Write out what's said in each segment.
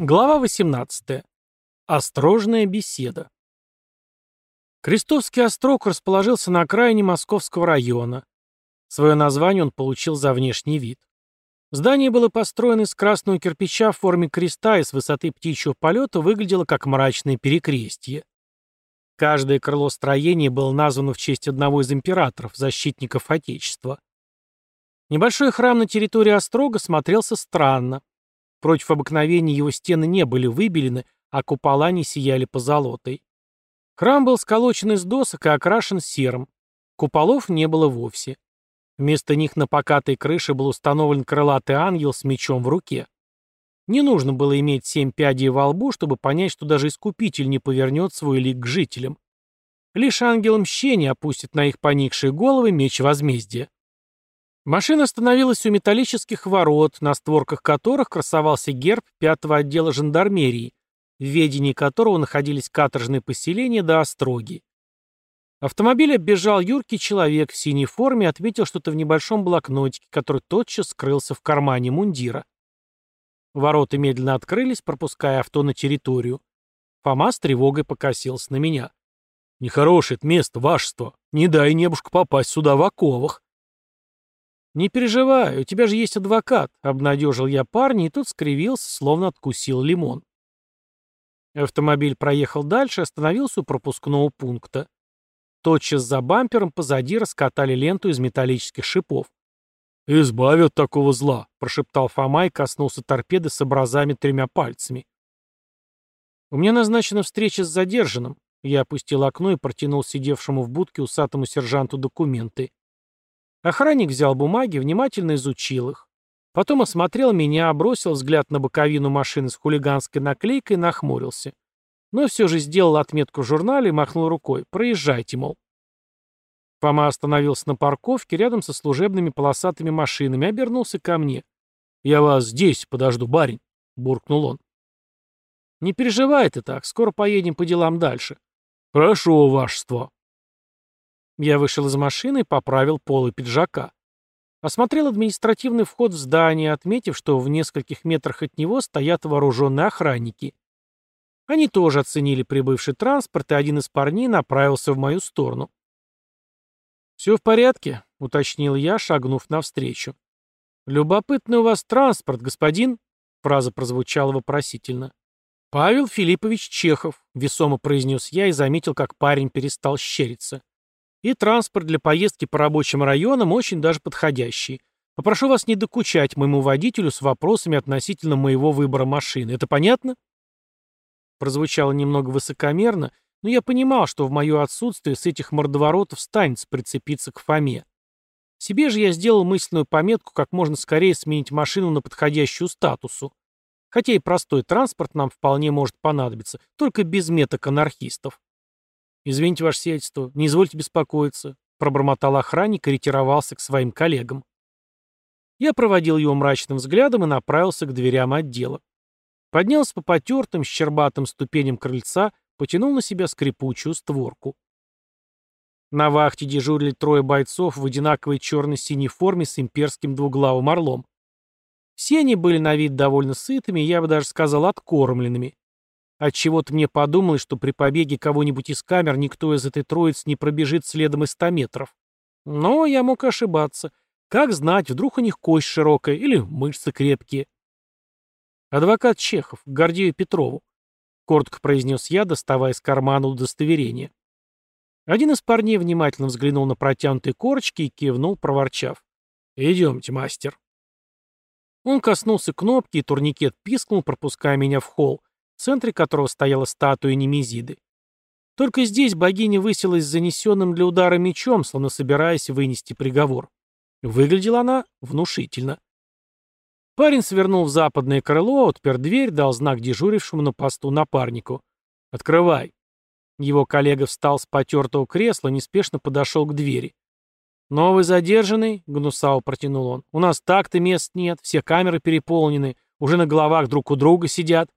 Глава 18. Острожная беседа. Крестовский острог расположился на окраине Московского района. Свое название он получил за внешний вид. Здание было построено из красного кирпича в форме креста и с высоты птичьего полета выглядело как мрачное перекрестье. Каждое крыло строения было названо в честь одного из императоров, защитников Отечества. Небольшой храм на территории Острога смотрелся странно. Против обыкновения его стены не были выбелены, а купола не сияли позолотой. Храм был сколочен из досок и окрашен серым. Куполов не было вовсе. Вместо них на покатой крыше был установлен крылатый ангел с мечом в руке. Не нужно было иметь семь пядей во лбу, чтобы понять, что даже Искупитель не повернет свой лик к жителям. Лишь ангел мщения опустит на их поникшие головы меч возмездия. Машина остановилась у металлических ворот, на створках которых красовался герб пятого отдела жандармерии, в ведении которого находились каторжные поселения до Остроги. Автомобиль оббежал юркий человек в синей форме и отметил что-то в небольшом блокнотике, который тотчас скрылся в кармане мундира. Ворота медленно открылись, пропуская авто на территорию. Фома с тревогой покосился на меня. «Нехорошее это место, вашество. Не дай небушку попасть сюда в оковах». «Не переживай, у тебя же есть адвокат», — обнадежил я парня, и тот скривился, словно откусил лимон. Автомобиль проехал дальше остановился у пропускного пункта. Тотчас за бампером позади раскатали ленту из металлических шипов. «Избави от такого зла», — прошептал Фома и коснулся торпеды с образами тремя пальцами. «У меня назначена встреча с задержанным». Я опустил окно и протянул сидевшему в будке усатому сержанту документы. Охранник взял бумаги, внимательно изучил их. Потом осмотрел меня, бросил взгляд на боковину машины с хулиганской наклейкой и нахмурился. Но все же сделал отметку в журнале и махнул рукой. «Проезжайте, мол». Фома остановился на парковке рядом со служебными полосатыми машинами обернулся ко мне. «Я вас здесь подожду, барин», — буркнул он. «Не переживай ты так, скоро поедем по делам дальше». «Прошу, вашество», я вышел из машины и поправил полы пиджака. Осмотрел административный вход в здание, отметив, что в нескольких метрах от него стоят вооруженные охранники. Они тоже оценили прибывший транспорт, и один из парней направился в мою сторону. «Все в порядке», — уточнил я, шагнув навстречу. «Любопытный у вас транспорт, господин?» — фраза прозвучала вопросительно. «Павел Филиппович Чехов», — весомо произнес я и заметил, как парень перестал щериться. И транспорт для поездки по рабочим районам очень даже подходящий. Попрошу вас не докучать моему водителю с вопросами относительно моего выбора машины. Это понятно? Прозвучало немного высокомерно, но я понимал, что в мое отсутствие с этих мордоворотов станется прицепиться к Фоме. Себе же я сделал мысленную пометку, как можно скорее сменить машину на подходящую статусу. Хотя и простой транспорт нам вполне может понадобиться, только без меток анархистов. «Извините, ваше сиятельство, не извольте беспокоиться», — пробормотал охранник и ретировался к своим коллегам. Я проводил его мрачным взглядом и направился к дверям отдела. Поднялся по потертым, щербатым ступеням крыльца, потянул на себя скрипучую створку. На вахте дежурили трое бойцов в одинаковой черно-синей форме с имперским двуглавым орлом. Все они были на вид довольно сытыми, я бы даже сказал, откормленными. Отчего-то мне подумалось, что при побеге кого-нибудь из камер никто из этой троицы не пробежит следом из ста метров. Но я мог ошибаться. Как знать, вдруг у них кость широкая или мышцы крепкие. Адвокат Чехов, Гордею Петрову. Коротко произнес я, доставая из кармана удостоверение. Один из парней внимательно взглянул на протянутые корочки и кивнул, проворчав. «Идемте, мастер». Он коснулся кнопки, и турникет пискнул, пропуская меня в холл, центре которого стояла статуя Немезиды. Только здесь богиня высилась с занесенным для удара мечом, словно собираясь вынести приговор. Выглядела она внушительно. Парень свернул в западное крыло, отпер дверь, дал знак дежурившему на посту напарнику. «Открывай». Его коллега встал с потертого кресла, неспешно подошел к двери. «Новый задержанный?» — Гнусао протянул он. «У нас так-то мест нет, все камеры переполнены, уже на головах друг у друга сидят».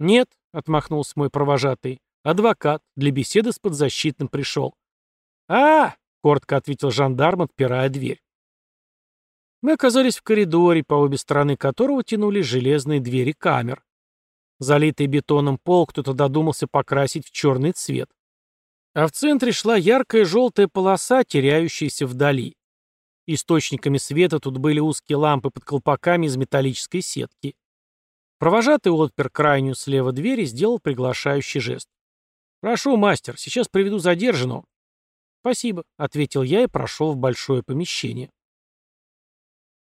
«Нет», — отмахнулся мой провожатый, — «адвокат, для беседы с подзащитным пришел». «А!» — коротко ответил жандарм, отпирая дверь. Мы оказались в коридоре, по обе стороны которого тянулись железные двери камер. Залитый бетоном пол кто-то додумался покрасить в черный цвет. А в центре шла яркая желтая полоса, теряющаяся вдали. Источниками света тут были узкие лампы под колпаками из металлической сетки. Провожатый отпер крайнюю слева дверь и сделал приглашающий жест. «Прошу, мастер, сейчас приведу задержанного». «Спасибо», — ответил я и прошел в большое помещение.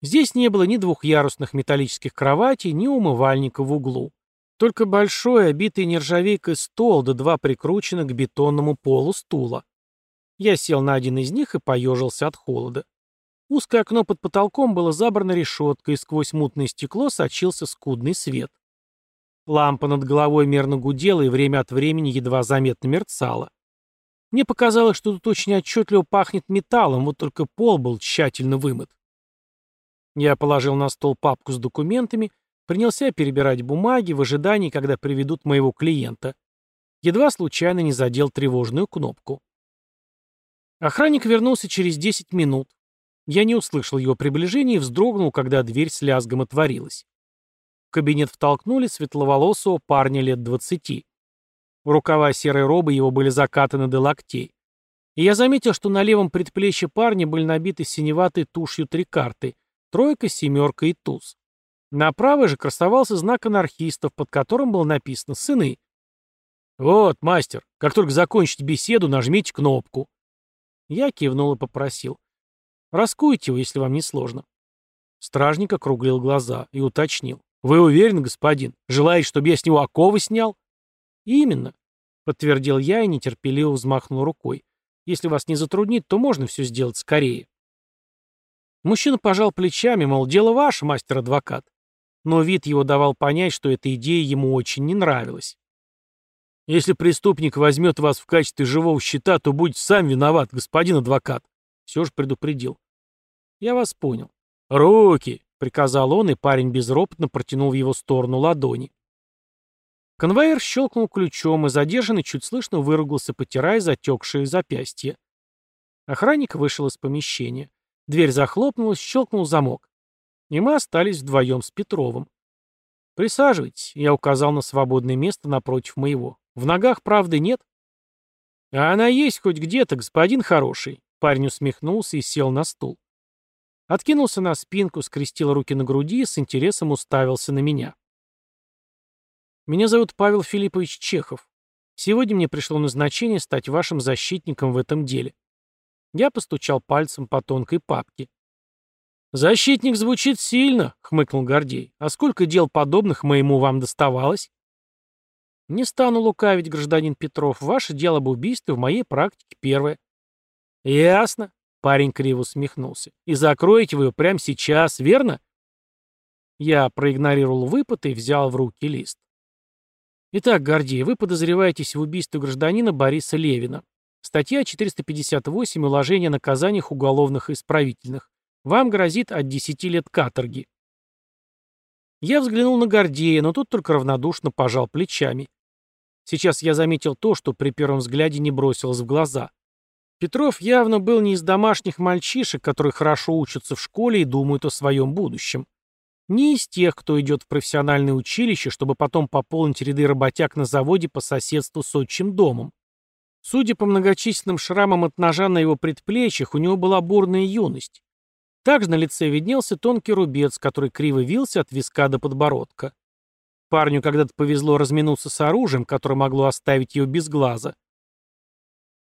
Здесь не было ни двухъярусных металлических кроватей, ни умывальника в углу. Только большой, обитый нержавейкой стол, да два прикрученных к бетонному полу стула. Я сел на один из них и поежился от холода. Узкое окно под потолком было забрано решеткой, и сквозь мутное стекло сочился скудный свет. Лампа над головой мерно гудела и время от времени едва заметно мерцала. Мне показалось, что тут очень отчетливо пахнет металлом, вот только пол был тщательно вымыт. Я положил на стол папку с документами, принялся перебирать бумаги в ожидании, когда приведут моего клиента. Едва случайно не задел тревожную кнопку. Охранник вернулся через 10 минут. Я не услышал его приближения и вздрогнул, когда дверь с лязгом отворилась. В кабинет втолкнули светловолосого парня лет двадцати. Рукава серой робы его были закатаны до локтей. И я заметил, что на левом предплечье парня были набиты синеватой тушью три карты — тройка, семерка и туз. На правой же красовался знак анархистов, под которым было написано «Сыны». «Вот, мастер, как только закончите беседу, нажмите кнопку». Я кивнул и попросил. Раскуйте его, если вам не сложно. Стражник округлил глаза и уточнил. «Вы уверены, господин? Желаете, чтобы я с него оковы снял?» «Именно», — подтвердил я и нетерпеливо взмахнул рукой. «Если вас не затруднит, то можно все сделать скорее». Мужчина пожал плечами, мол, дело ваше, мастер-адвокат. Но вид его давал понять, что эта идея ему очень не нравилась. «Если преступник возьмет вас в качестве живого щита, то будете сам виноват, господин адвокат», все же предупредил. «Я вас понял». «Руки!» — приказал он, и парень безропотно протянул в его сторону ладони. Конвейер щелкнул ключом, и задержанный чуть слышно выругался, потирая затекшие запястья. Охранник вышел из помещения. Дверь захлопнулась, щелкнул замок. И мы остались вдвоем с Петровым. «Присаживайтесь», — я указал на свободное место напротив моего. «В ногах правды нет?» «А она есть хоть где-то, господин хороший», Парень усмехнулся и сел на стул. Откинулся на спинку, скрестил руки на груди и с интересом уставился на меня. «Меня зовут Павел Филиппович Чехов. Сегодня мне пришло назначение стать вашим защитником в этом деле». Я постучал пальцем по тонкой папке. «Защитник звучит сильно», — хмыкнул Гордей. «А сколько дел подобных моему вам доставалось?» «Не стану лукавить, гражданин Петров. Ваше дело об убийстве в моей практике первое. «Ясно», — парень криво усмехнулся. «И закроете вы ее прямо сейчас, верно?» Я проигнорировал выпад и взял в руки лист. Итак, Гордей, вы подозреваетесь в убийстве гражданина Бориса Левина. Статья 458 «Уложение о наказаниях уголовных и исправительных». Вам грозит от 10 лет каторги. Я взглянул на Гордея, но тот только равнодушно пожал плечами. Сейчас я заметил то, что при первом взгляде не бросилось в глаза. Петров явно был не из домашних мальчишек, которые хорошо учатся в школе и думают о своем будущем. Не из тех, кто идет в профессиональное училище, чтобы потом пополнить ряды работяг на заводе по соседству с отчим домом. Судя по многочисленным шрамам от ножа на его предплечьях, у него была бурная юность. Также на лице виднелся тонкий рубец, который криво вился от виска до подбородка. Парню когда-то повезло разминуться с оружием, которое могло оставить его без глаза.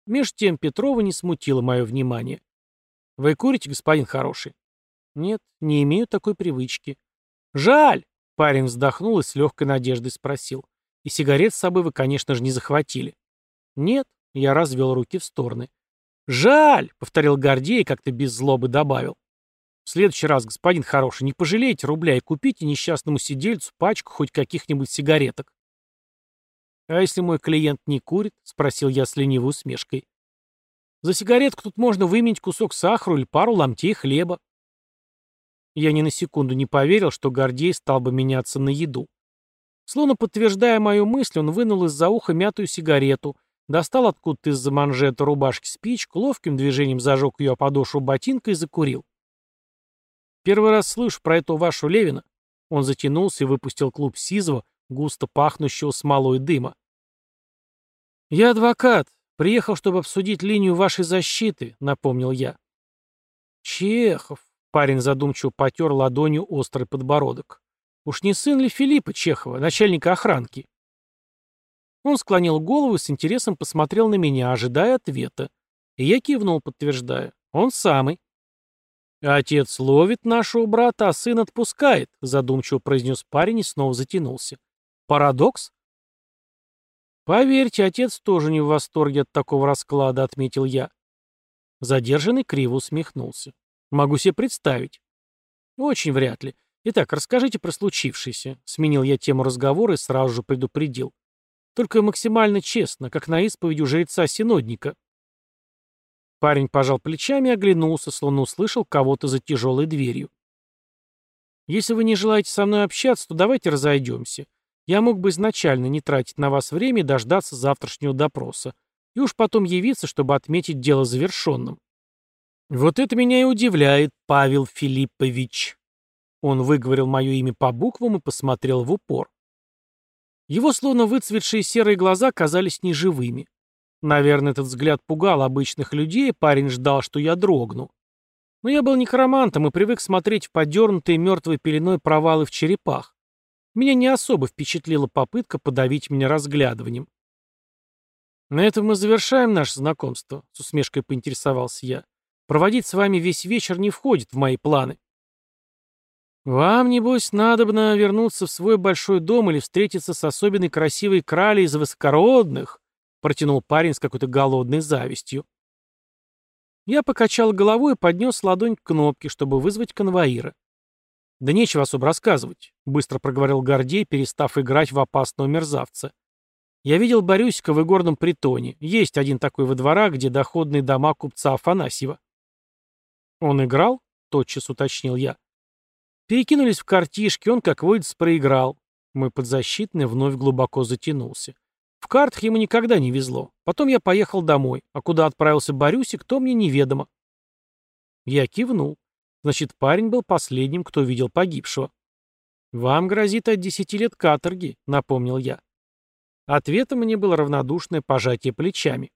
Меж тем Петрова не смутило мое внимание. «Вы курите, господин хороший?» «Нет, не имею такой привычки». «Жаль!» — парень вздохнул и с легкой надеждой спросил. «И сигарет с собой вы, конечно же, не захватили?» «Нет», — я развел руки в стороны. «Жаль!» — повторил Гордей и как-то без злобы добавил. «В следующий раз, господин хороший, не пожалейте рубля и купите несчастному сидельцу пачку хоть каких-нибудь сигареток». «А если мой клиент не курит?» — спросил я с ленивой усмешкой. «За сигаретку тут можно выменить кусок сахара или пару ломтей хлеба». Я ни на секунду не поверил, что Гордей стал бы меняться на еду. Словно подтверждая мою мысль, он вынул из-за уха мятую сигарету, достал откуда-то из-за манжета рубашки спичку, ловким движением зажег ее подошву ботинка и закурил. «Первый раз слышу про эту вашу Левина». Он затянулся и выпустил клуб сизого, густо пахнущего смолой дыма. «Я адвокат. Приехал, чтобы обсудить линию вашей защиты», — напомнил я. «Чехов», — парень задумчиво потер ладонью острый подбородок. «Уж не сын ли Филиппа Чехова, начальника охранки?» Он склонил голову и с интересом посмотрел на меня, ожидая ответа. И я кивнул, подтверждая. «Он самый». «Отец ловит нашего брата, а сын отпускает», — задумчиво произнес парень и снова затянулся. «Парадокс?» «Поверьте, отец тоже не в восторге от такого расклада», — отметил я. Задержанный криво усмехнулся. «Могу себе представить». «Очень вряд ли. Итак, расскажите про случившееся», — сменил я тему разговора и сразу же предупредил. «Только максимально честно, как на исповедь у жреца-синодника». Парень пожал плечами и оглянулся, словно услышал кого-то за тяжелой дверью. «Если вы не желаете со мной общаться, то давайте разойдемся. Я мог бы изначально не тратить на вас время и дождаться завтрашнего допроса, и уж потом явиться, чтобы отметить дело завершенным». «Вот это меня и удивляет, Павел Филиппович». Он выговорил мое имя по буквам и посмотрел в упор. Его словно выцветшие серые глаза казались неживыми. Наверное, этот взгляд пугал обычных людей, парень ждал, что я дрогну. Но я был некромантом и привык смотреть в подернутые мертвой пеленой провалы в черепах. Меня не особо впечатлила попытка подавить меня разглядыванием. «На этом мы завершаем наше знакомство», — с усмешкой поинтересовался я. «Проводить с вами весь вечер не входит в мои планы». «Вам, небось, надобно вернуться в свой большой дом или встретиться с особенной красивой кралей из высокородных», протянул парень с какой-то голодной завистью. Я покачал головой и поднес ладонь к кнопке, чтобы вызвать конвоира. «Да нечего особо рассказывать», — быстро проговорил Гордей, перестав играть в опасного мерзавца. «Я видел Борюсика в игорном притоне. Есть один такой во дворах, где доходные дома купца Афанасьева». «Он играл?» — тотчас уточнил я. Перекинулись в картишки, он, как водится, проиграл. Мой подзащитный вновь глубоко затянулся. В картах ему никогда не везло. Потом я поехал домой, а куда отправился Борюсик, то мне неведомо. Я кивнул. Значит, парень был последним, кто видел погибшего. «Вам грозит от десяти лет каторги», — напомнил я. Ответом мне было равнодушное пожатие плечами.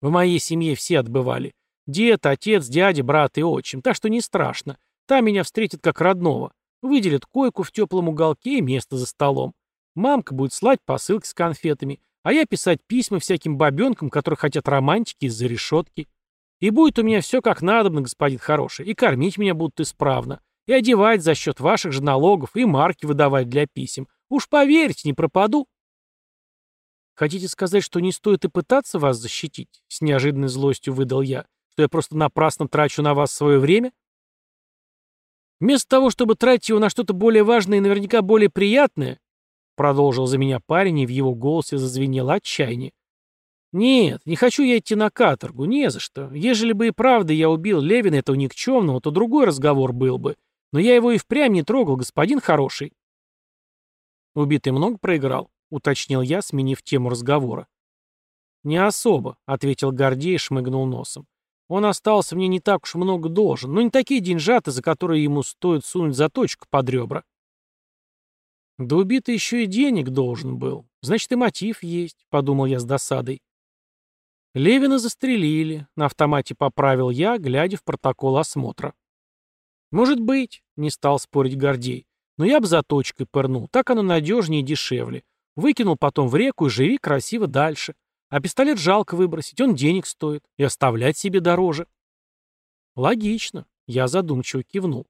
В моей семье все отбывали. Дед, отец, дядя, брат и отчим, так что не страшно. Там меня встретят как родного. Выделят койку в теплом уголке и место за столом. Мамка будет слать посылки с конфетами, а я писать письма всяким бабенкам, которые хотят романтики из-за решетки. И будет у меня все как надобно, господин хороший, и кормить меня будут исправно, и одевать за счет ваших же налогов, и марки выдавать для писем. Уж поверьте, не пропаду. Хотите сказать, что не стоит и пытаться вас защитить? С неожиданной злостью выдал я, что я просто напрасно трачу на вас свое время? Вместо того, чтобы тратить его на что-то более важное и наверняка более приятное, Продолжил за меня парень, и в его голосе зазвенело отчаяние. «Нет, не хочу я идти на каторгу, не за что. Ежели бы и правда я убил Левина этого никчемного, то другой разговор был бы. Но я его и впрямь не трогал, господин хороший». «Убитый много проиграл?» — уточнил я, сменив тему разговора. «Не особо», — ответил Гордей и шмыгнул носом. «Он остался мне не так уж много должен, но не такие деньжаты, за которые ему стоит сунуть заточку под ребра». Да убитый еще и денег должен был. Значит, и мотив есть, подумал я с досадой. Левина застрелили, на автомате поправил я, глядя в протокол осмотра. Может быть, не стал спорить Гордей, но я бы заточкой пырнул, так оно надежнее и дешевле. Выкинул потом в реку и живи красиво дальше. А пистолет жалко выбросить, он денег стоит, и оставлять себе дороже. Логично, я задумчиво кивнул.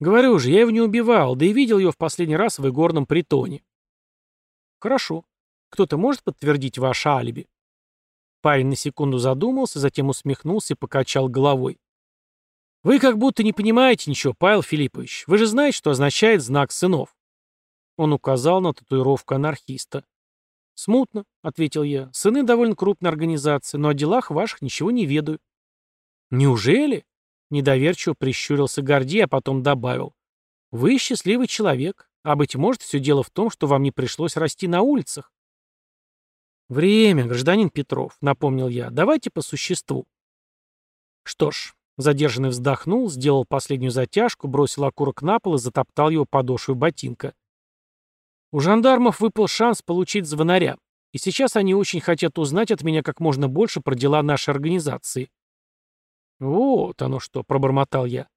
Говорю же, я его не убивал, да и видел его в последний раз в игорном притоне. Хорошо. Кто-то может подтвердить ваше алиби? Парень на секунду задумался, затем усмехнулся и покачал головой. Вы как будто не понимаете ничего, Павел Филиппович. Вы же знаете, что означает знак сынов. Он указал на татуировку анархиста. «Смутно», — ответил я. «Сыны довольно крупная организация, но о делах ваших ничего не ведаю». «Неужели?» Недоверчиво прищурился Гордей, а потом добавил. «Вы счастливый человек, а, быть может, все дело в том, что вам не пришлось расти на улицах». «Время, гражданин Петров», — напомнил я. «Давайте по существу». Что ж, задержанный вздохнул, сделал последнюю затяжку, бросил окурок на пол и затоптал его подошвой ботинка. У жандармов выпал шанс получить звонаря, и сейчас они очень хотят узнать от меня как можно больше про дела нашей организации. «Вот оно что», — пробормотал я.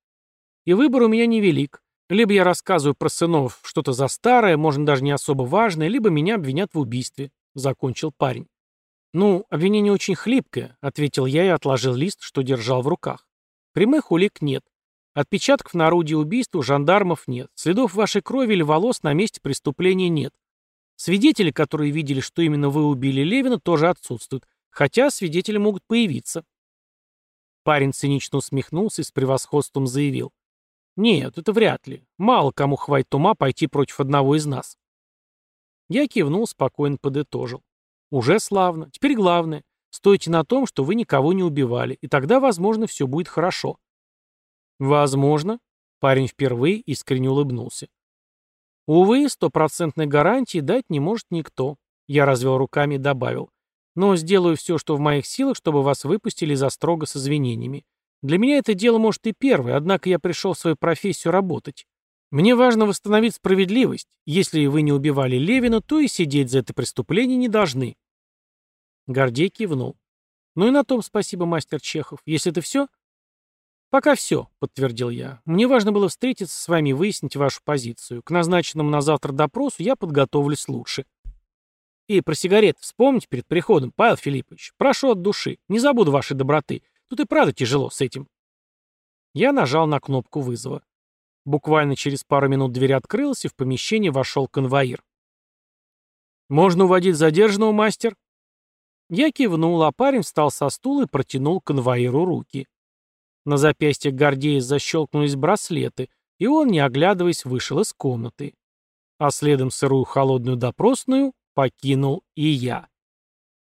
«И выбор у меня невелик. Либо я рассказываю про сынов что-то за старое, можно даже не особо важное, либо меня обвинят в убийстве», — закончил парень. «Ну, обвинение очень хлипкое», — ответил я и отложил лист, что держал в руках. «Прямых улик нет. Отпечатков на орудии убийства жандармов нет. Следов вашей крови или волос на месте преступления нет. Свидетели, которые видели, что именно вы убили Левина, тоже отсутствуют. Хотя свидетели могут появиться. Парень цинично усмехнулся и с превосходством заявил. «Нет, это вряд ли. Мало кому хватит ума пойти против одного из нас». Я кивнул, спокойно подытожил. «Уже славно. Теперь главное. Стойте на том, что вы никого не убивали, и тогда, возможно, все будет хорошо. «Возможно». Парень впервые искренне улыбнулся. «Увы, стопроцентной гарантии дать не может никто», — я развел руками и добавил. «Но сделаю все, что в моих силах, чтобы вас выпустили за строго с извинениями. Для меня это дело может и первое, однако я пришел в свою профессию работать. Мне важно восстановить справедливость. Если вы не убивали Левина, то и сидеть за это преступление не должны». Гордей кивнул. «Ну и на том спасибо, мастер Чехов. Если это все, «Пока все», — подтвердил я. «Мне важно было встретиться с вами и выяснить вашу позицию. К назначенному на завтра допросу я подготовлюсь лучше». «И про сигареты вспомните перед приходом, Павел Филиппович. Прошу от души. Не забуду вашей доброты. Тут и правда тяжело с этим». Я нажал на кнопку вызова. Буквально через пару минут дверь открылась, и в помещение вошел конвоир. «Можно уводить задержанного, мастер?» Я кивнул, а парень встал со стула и протянул конвоиру руки. На запястье Гордея защелкнулись браслеты, и он, не оглядываясь, вышел из комнаты. А следом сырую холодную допросную покинул и я.